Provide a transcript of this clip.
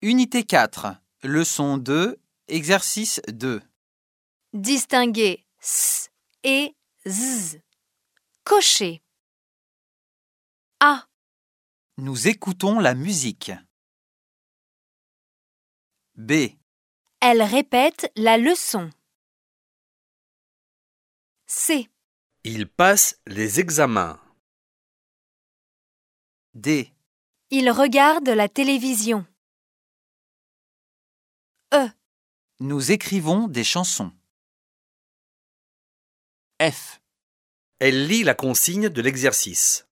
Unité 4, leçon 2, exercice 2. Distinguer s et z. Cocher. A. Nous écoutons la musique. B. Elle répète la leçon. C. Il passe les examens. D. Il regarde la télévision. Nous écrivons des chansons. F. Elle lit la consigne de l'exercice.